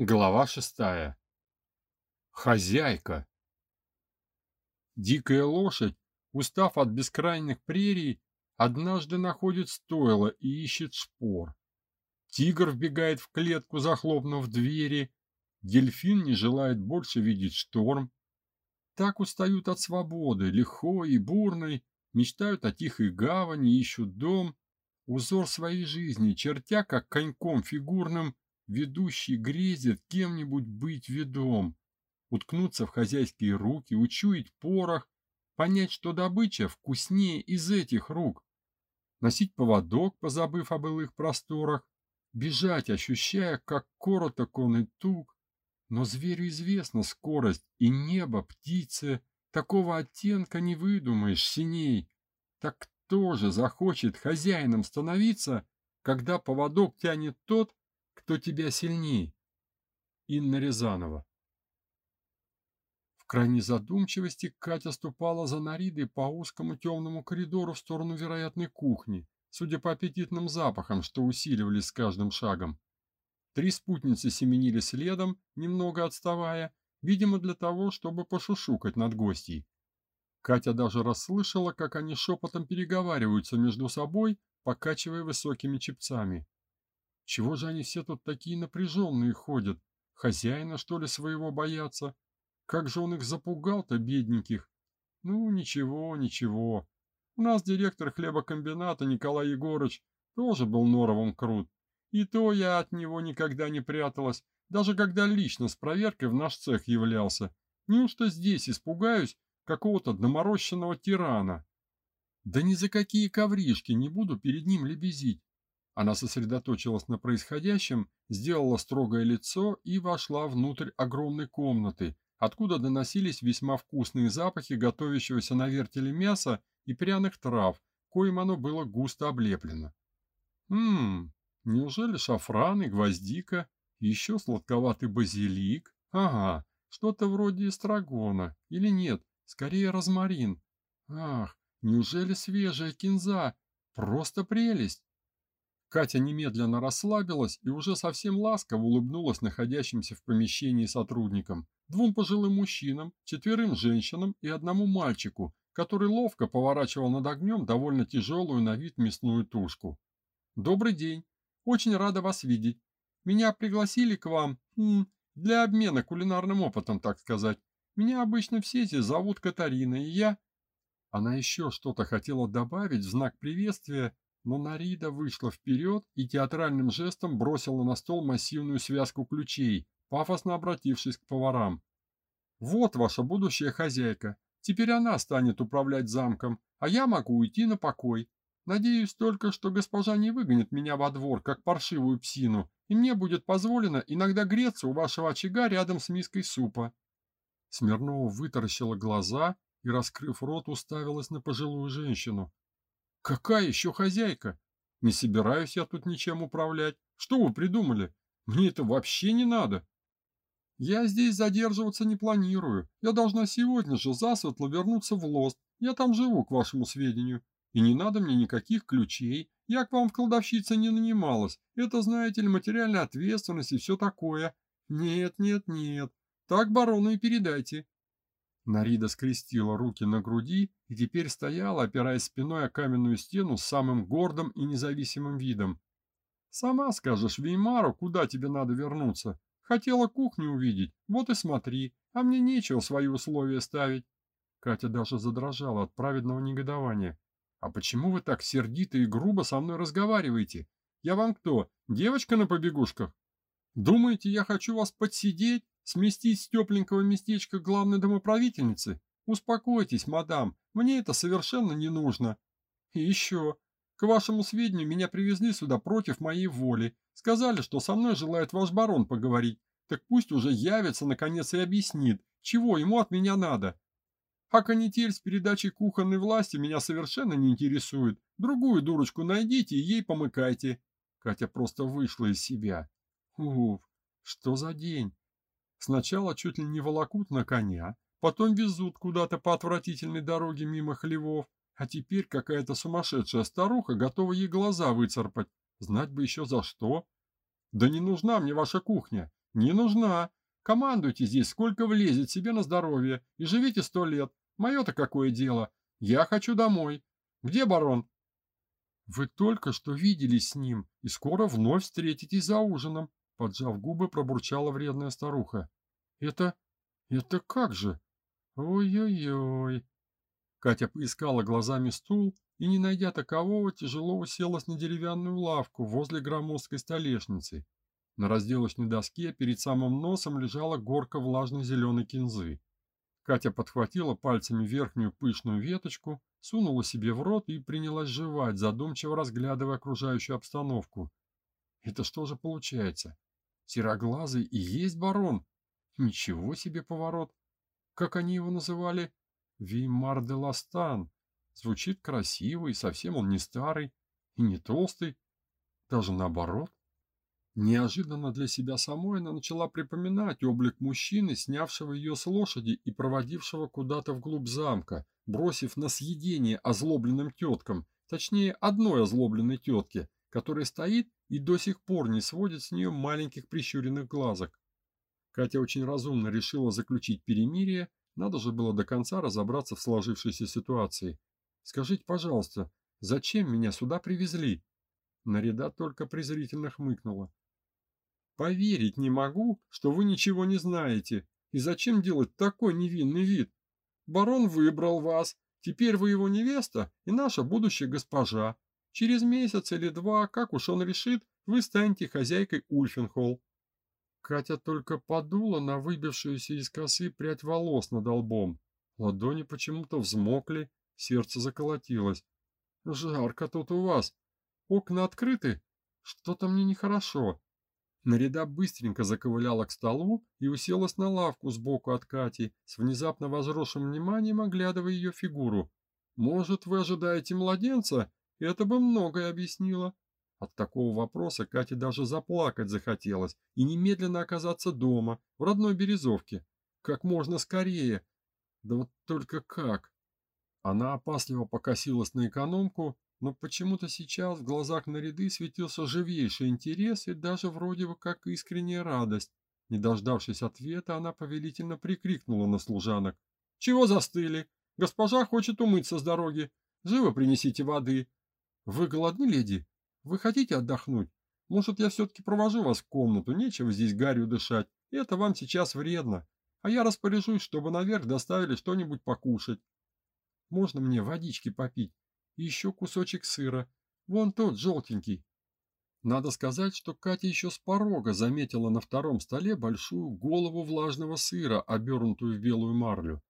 Глава шестая. Хозяйка. Дикая лошадь, устав от бескрайних прерий, однажды находит стойло и ищет шпор. Тигр вбегает в клетку, захлопнув двери. Дельфин не желает больше видеть шторм. Так устают от свободы, лихой и бурной, мечтают о тихой гавани, ищут дом. Узор своей жизни, чертя как коньком фигурным, Ведущий грезит кем-нибудь быть ведом, уткнуться в хозяйские руки, учуять порох, понять, что добыча вкуснее из этих рук, носить поводок, позабыв о былых просторах, бежать, ощущая, как короток он и туг. Но зверю известна скорость, и небо, птицы, такого оттенка не выдумаешь синей. Так кто же захочет хозяином становиться, когда поводок тянет тот, кто тебя сильней? Инна Рязанова. В крайней задумчивости Катя ступала за Наридой по узкому темному коридору в сторону вероятной кухни, судя по аппетитным запахам, что усиливались с каждым шагом. Три спутницы семенили следом, немного отставая, видимо, для того, чтобы пошушукать над гостьей. Катя даже расслышала, как они шепотом переговариваются между собой, покачивая высокими чепцами. Чего же они все тут такие напряженные ходят? Хозяина, что ли, своего боятся? Как же он их запугал-то, бедненьких? Ну, ничего, ничего. У нас директор хлебокомбината Николай Егорович тоже был норовом крут. И то я от него никогда не пряталась, даже когда лично с проверкой в наш цех являлся. Неужто здесь испугаюсь какого-то доморощенного тирана? Да ни за какие ковришки не буду перед ним лебезить. Она сосредоточилась на происходящем, сделала строгое лицо и вошла внутрь огромной комнаты, откуда доносились весьма вкусные запахи готовящегося на вертеле мяса и пряных трав, коим оно было густо облеплено. Ммм, неужели шафран и гвоздика, еще сладковатый базилик? Ага, что-то вроде эстрагона, или нет, скорее розмарин. Ах, неужели свежая кинза? Просто прелесть! Катя немедленно расслабилась и уже совсем ласково улыбнулась находящимся в помещении сотрудникам, двум пожилым мужчинам, четверым женщинам и одному мальчику, который ловко поворачивал над огнем довольно тяжелую на вид мясную тушку. «Добрый день. Очень рада вас видеть. Меня пригласили к вам м, для обмена кулинарным опытом, так сказать. Меня обычно все эти зовут Катарина, и я...» Она еще что-то хотела добавить в знак приветствия, но Нарида вышла вперед и театральным жестом бросила на стол массивную связку ключей, пафосно обратившись к поварам. «Вот ваша будущая хозяйка. Теперь она станет управлять замком, а я могу уйти на покой. Надеюсь только, что госпожа не выгонит меня во двор, как паршивую псину, и мне будет позволено иногда греться у вашего очага рядом с миской супа». Смирнова вытаращила глаза и, раскрыв рот, уставилась на пожилую женщину. Какая еще хозяйка? Не собираюсь я тут ничем управлять. Что вы придумали? Мне это вообще не надо. Я здесь задерживаться не планирую. Я должна сегодня же засветло вернуться в Лост. Я там живу, к вашему сведению. И не надо мне никаких ключей. Я к вам в кладовщице не нанималась. Это, знаете ли, материальная ответственность и все такое. Нет, нет, нет. Так барону и передайте. Нарида скрестила руки на груди и теперь стояла, опираясь спиной о каменную стену с самым гордым и независимым видом. «Сама скажешь Веймару, куда тебе надо вернуться. Хотела кухню увидеть, вот и смотри, а мне нечего свои условия ставить». Катя даже задрожала от праведного негодования. «А почему вы так сердито и грубо со мной разговариваете? Я вам кто, девочка на побегушках? Думаете, я хочу вас подсидеть, Сместить с тепленького местечка главной домоправительницы? Успокойтесь, мадам, мне это совершенно не нужно. И еще, к вашему сведению, меня привезли сюда против моей воли. Сказали, что со мной желает ваш барон поговорить. Так пусть уже явится, наконец, и объяснит, чего ему от меня надо. А канитель с передачей кухонной власти меня совершенно не интересует. Другую дурочку найдите и ей помыкайте. Катя просто вышла из себя. Уф, что за день? Сначала чуть ли не волокут на коня, потом везут куда-то по отвратительной дороге мимо хлевов, а теперь какая-то сумасшедшая старуха готова ей глаза выцарпать. Знать бы еще за что. Да не нужна мне ваша кухня. Не нужна. Командуйте здесь, сколько влезет себе на здоровье, и живите сто лет. Мое-то какое дело? Я хочу домой. Где барон? Вы только что виделись с ним и скоро вновь встретитесь за ужином, поджав губы, пробурчала вредная старуха. Это это как же? Ой-ой-ой. Катя поискала глазами стул и, не найдя такового, тяжело уселась на деревянную лавку возле громоздкой столешницы. На разделочной доске перед самым носом лежала горка влажной зеленой кинзы. Катя подхватила пальцами верхнюю пышную веточку, сунула себе в рот и принялась жевать, задумчиво разглядывая окружающую обстановку. Это что же получается? Сероглазый и есть барон? Ничего себе поворот! Как они его называли? Веймар де Ластан. Звучит красиво, и совсем он не старый, и не толстый. Даже наоборот. Неожиданно для себя самой она начала припоминать облик мужчины, снявшего ее с лошади и проводившего куда-то вглубь замка, бросив на съедение озлобленным теткам, точнее одной озлобленной тетке, которая стоит и до сих пор не сводит с нее маленьких прищуренных глазок. Катя очень разумно решила заключить перемирие, надо же было до конца разобраться в сложившейся ситуации. Скажите, пожалуйста, зачем меня сюда привезли? Нареда только презрительно хмыкнула. Поверить не могу, что вы ничего не знаете. И зачем делать такой невинный вид? Барон выбрал вас. Теперь вы его невеста и наша будущая госпожа. Через месяц или два, как уж он решит, вы станете хозяйкой Ульфенхолл. Катя только подула на выбившуюся из косы прядь волос над лбом. Ладони почему-то взмокли, сердце заколотилось. Жарко тут у вас. Окна открыты? Что-то мне нехорошо. Нареда быстренько заковыляла к столу и уселась на лавку сбоку от Кати, с внезапно возросшим вниманием оглядывая ее фигуру. «Может, вы ожидаете младенца? Это бы многое объяснило». От такого вопроса Кате даже заплакать захотелось и немедленно оказаться дома, в родной Березовке. Как можно скорее. Да вот только как? Она опасливо покосилась на экономку, но почему-то сейчас в глазах наряды светился живейший интерес и даже вроде бы как искренняя радость. Не дождавшись ответа, она повелительно прикрикнула на служанок. «Чего застыли? Госпожа хочет умыться с дороги. Живо принесите воды. Вы голодны, леди? Вы хотите отдохнуть? Может, я все-таки провожу вас в комнату? Нечего здесь гарью дышать. Это вам сейчас вредно. А я распоряжусь, чтобы наверх доставили что-нибудь покушать. Можно мне водички попить? и еще кусочек сыра. Вон тот, желтенький. Надо сказать, что Катя еще с порога заметила на втором столе большую голову влажного сыра, обернутую в белую марлю.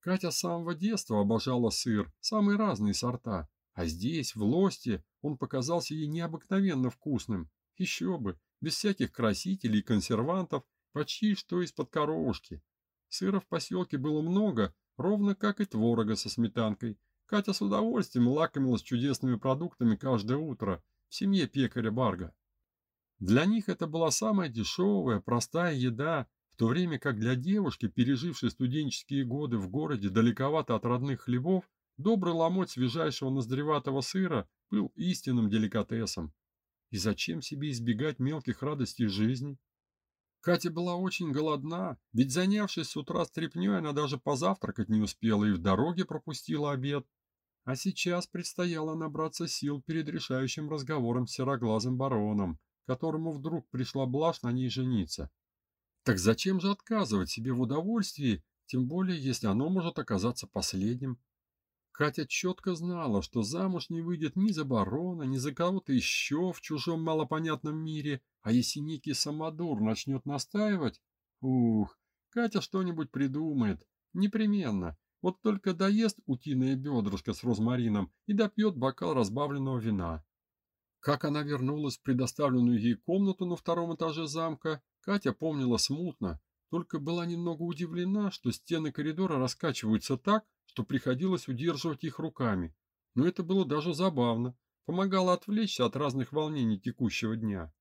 Катя с самого детства обожала сыр, самые разные сорта. А здесь, в Лосте, он показался ей необыкновенно вкусным. Еще бы, без всяких красителей и консервантов, почти что из-под коровушки. Сыра в поселке было много, ровно как и творога со сметанкой, Катя с удовольствием лакомилась чудесными продуктами каждое утро в семье пекаря Барга. Для них это была самая дешевая, простая еда, в то время как для девушки, пережившей студенческие годы в городе далековато от родных хлебов, добрый ломоть свежайшего ноздреватого сыра был истинным деликатесом. И зачем себе избегать мелких радостей жизни? Катя была очень голодна, ведь занявшись с утра стряпнёй, она даже позавтракать не успела и в дороге пропустила обед. А сейчас предстояло набраться сил перед решающим разговором с сероглазым бароном, которому вдруг пришла блажь на ней жениться. Так зачем же отказывать себе в удовольствии, тем более если оно может оказаться последним? Катя четко знала, что замуж не выйдет ни за барона, ни за кого-то еще в чужом малопонятном мире, а если некий самодур начнет настаивать, ух, Катя что-нибудь придумает, непременно. Вот только доест утиное бедрышко с розмарином и допьет бокал разбавленного вина. Как она вернулась в предоставленную ей комнату на втором этаже замка, Катя помнила смутно, только была немного удивлена, что стены коридора раскачиваются так, что приходилось удерживать их руками. Но это было даже забавно, помогало отвлечься от разных волнений текущего дня.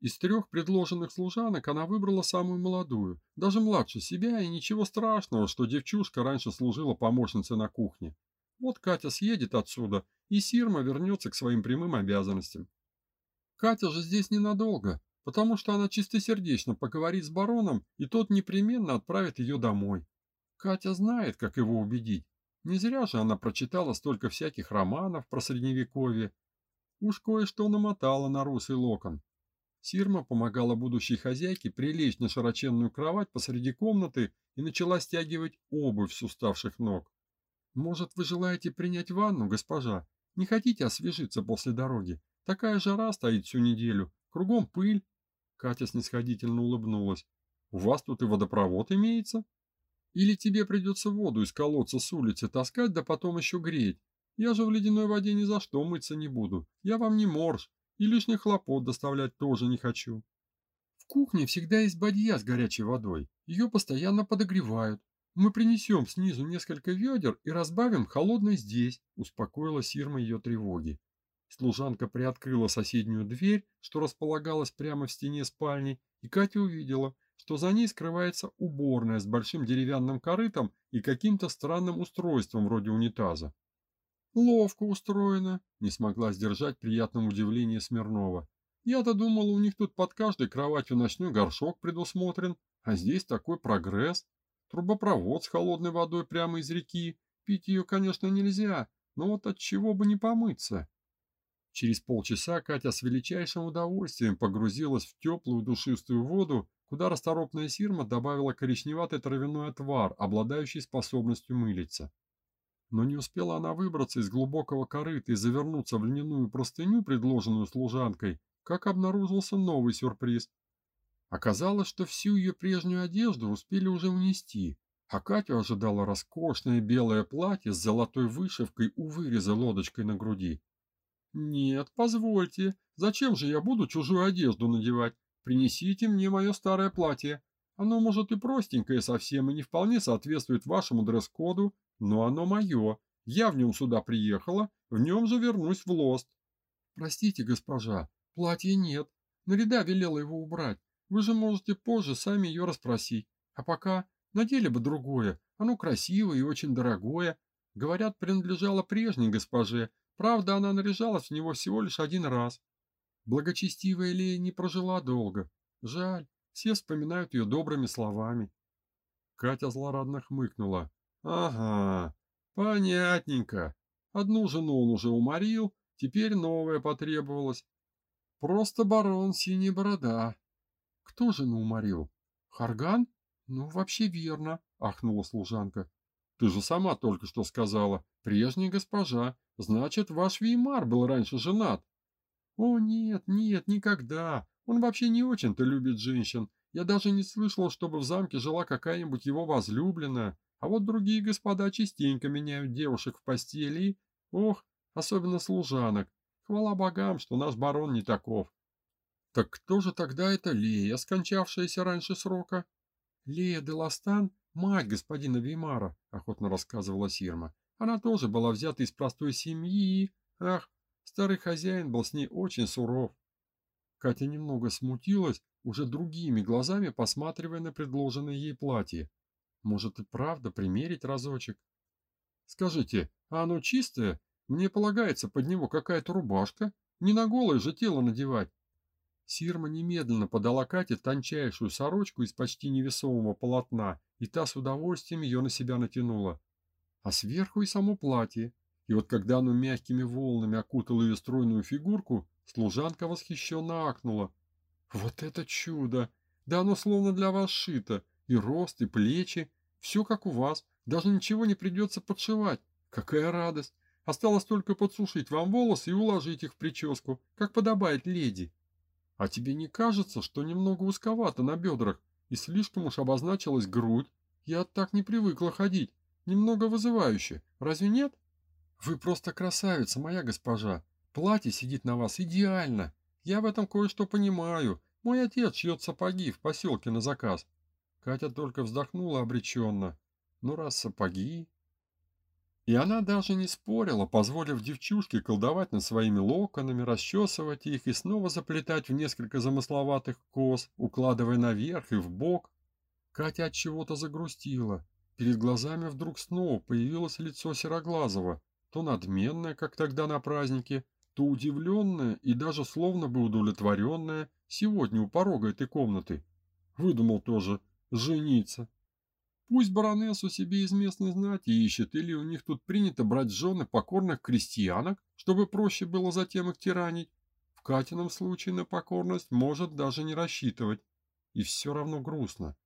Из трех предложенных служанок она выбрала самую молодую, даже младше себя, и ничего страшного, что девчушка раньше служила помощницей на кухне. Вот Катя съедет отсюда, и Сирма вернется к своим прямым обязанностям. Катя же здесь ненадолго. Потому что она чистосердечно поговорит с бароном, и тот непременно отправит ее домой. Катя знает, как его убедить. Не зря же она прочитала столько всяких романов про средневековье. Уж кое-что намотала на русый локон. Сирма помогала будущей хозяйке прилечь на широченную кровать посреди комнаты и начала стягивать обувь с уставших ног. «Может, вы желаете принять ванну, госпожа? Не хотите освежиться после дороги? Такая жара стоит всю неделю, кругом пыль». Катя снисходительно улыбнулась. «У вас тут и водопровод имеется?» Или тебе придется воду из колодца с улицы таскать, да потом еще греть. Я же в ледяной воде ни за что мыться не буду. Я вам не морж, и лишних хлопот доставлять тоже не хочу. В кухне всегда есть бадья с горячей водой. Ее постоянно подогревают. Мы принесем снизу несколько ведер и разбавим холодной здесь, успокоила Сирма ее тревоги. Служанка приоткрыла соседнюю дверь, что располагалась прямо в стене спальни, и Катя увидела, что за ней скрывается уборная с большим деревянным корытом и каким-то странным устройством вроде унитаза. Ловко устроено, не смогла сдержать приятное удивление Смирнова. Я-то думала, у них тут под каждой кроватью ночной горшок предусмотрен, а здесь такой прогресс. Трубопровод с холодной водой прямо из реки. Пить ее, конечно, нельзя, но вот от чего бы не помыться. Через полчаса Катя с величайшим удовольствием погрузилась в теплую душистую воду куда расторопная Сирма добавила коричневатый травяной отвар, обладающий способностью мылиться. Но не успела она выбраться из глубокого корыта и завернуться в льняную простыню, предложенную служанкой, как обнаружился новый сюрприз. Оказалось, что всю ее прежнюю одежду успели уже унести, а Катю ожидало роскошное белое платье с золотой вышивкой у выреза лодочкой на груди. «Нет, позвольте, зачем же я буду чужую одежду надевать? Принесите мне мое старое платье. Оно, может, и простенькое совсем, и не вполне соответствует вашему дресс-коду, но оно мое. Я в нем сюда приехала, в нем же вернусь в Лост. Простите, госпожа, платья нет. Нарида велела его убрать. Вы же можете позже сами ее расспросить. А пока надели бы другое. Оно красивое и очень дорогое. Говорят, принадлежало прежней госпоже. Правда, она наряжалась в него всего лишь один раз. Благочестивая Лея не прожила долго. Жаль, все вспоминают ее добрыми словами. Катя злорадно хмыкнула. Ага, понятненько. Одну жену он уже уморил, теперь новая потребовалась. Просто барон Синяя Борода. Кто жену уморил? Харган? Ну, вообще верно, ахнула служанка. Ты же сама только что сказала. Прежняя госпожа. Значит, ваш Веймар был раньше женат. О, нет, нет, никогда. Он вообще не очень-то любит женщин. Я даже не слышал, чтобы в замке жила какая-нибудь его возлюбленная. А вот другие господа частенько меняют девушек в постели. Ох, особенно служанок. Хвала богам, что наш барон не таков. Так кто же тогда эта Лея, скончавшаяся раньше срока? Лея де Ластан, мать господина Веймара, охотно рассказывала Сирма. Она тоже была взята из простой семьи. Ах, Старый хозяин был с ней очень суров. Катя немного смутилась, уже другими глазами посматривая на предложенное ей платье. Может и правда примерить разочек? Скажите, а оно чистое? Мне полагается под него какая-то рубашка? Не на голое же тело надевать. Сирма немедленно подала Кате тончайшую сорочку из почти невесомого полотна, и та с удовольствием ее на себя натянула. А сверху и само платье, и вот когда оно мягкими волнами окутало ее стройную фигурку, служанка восхищенно акнула. «Вот это чудо! Да оно словно для вас шито, и рост, и плечи, все как у вас, даже ничего не придется подшивать. Какая радость! Осталось только подсушить вам волосы и уложить их в прическу, как подобает леди. А тебе не кажется, что немного узковато на бедрах, и слишком уж обозначилась грудь? Я так не привыкла ходить, немного вызывающе, разве нет?» Вы просто красавица, моя госпожа. Платье сидит на вас идеально. Я в этом кое-что понимаю. Мой отец шьет сапоги в поселке на заказ. Катя только вздохнула обреченно. Ну раз сапоги... И она даже не спорила, позволив девчушке колдовать над своими локонами, расчесывать их и снова заплетать в несколько замысловатых кос, укладывая наверх и в бок. Катя от чего-то загрустила. Перед глазами вдруг снова появилось лицо Сероглазого, то надменная, как тогда на празднике, то удивленная и даже словно бы удовлетворенная сегодня у порога этой комнаты. Выдумал тоже жениться. Пусть баронессу себе из местной знати ищет, или у них тут принято брать жены покорных крестьянок, чтобы проще было затем их тиранить. В Катином случае на покорность может даже не рассчитывать. И все равно грустно.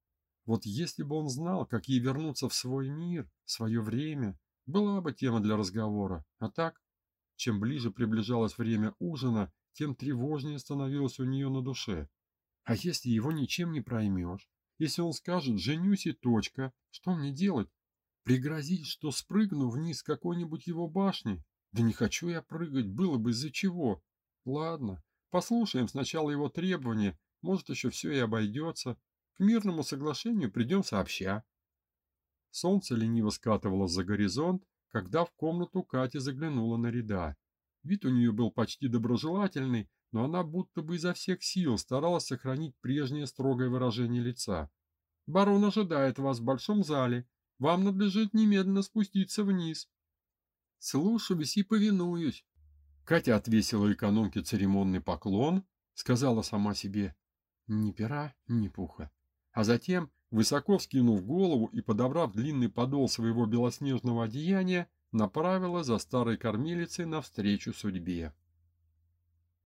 Вот если бы он знал, как ей вернуться в свой мир, в свое время, была бы тема для разговора. А так, чем ближе приближалось время ужина, тем тревожнее становилось у нее на душе. А если его ничем не проймешь? Если он скажет «женюсь и точка», что мне делать? Пригрозить, что спрыгну вниз какой-нибудь его башни? Да не хочу я прыгать, было бы из-за чего. Ладно, послушаем сначала его требования, может еще все и обойдется. К мирному соглашению придем сообща. Солнце лениво скатывалось за горизонт, когда в комнату Катя заглянула на ряда. Вид у нее был почти доброжелательный, но она будто бы изо всех сил старалась сохранить прежнее строгое выражение лица. «Барон ожидает вас в большом зале. Вам надлежит немедленно спуститься вниз». «Слушаюсь и повинуюсь». Катя отвесила экономке церемонный поклон, сказала сама себе «ни пера, ни пуха». А затем, высоко вскинув голову и подобрав длинный подол своего белоснежного одеяния, направила за старой кормилицей навстречу судьбе.